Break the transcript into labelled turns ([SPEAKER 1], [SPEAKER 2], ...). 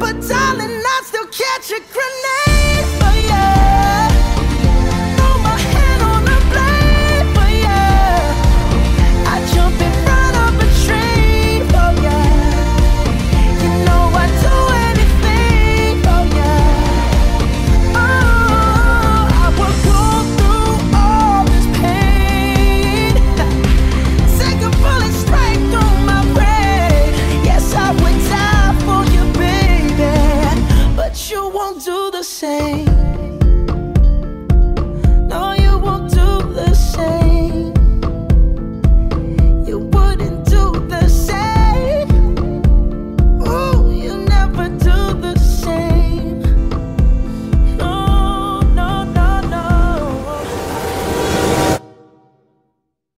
[SPEAKER 1] but darling, I still catch a grenade.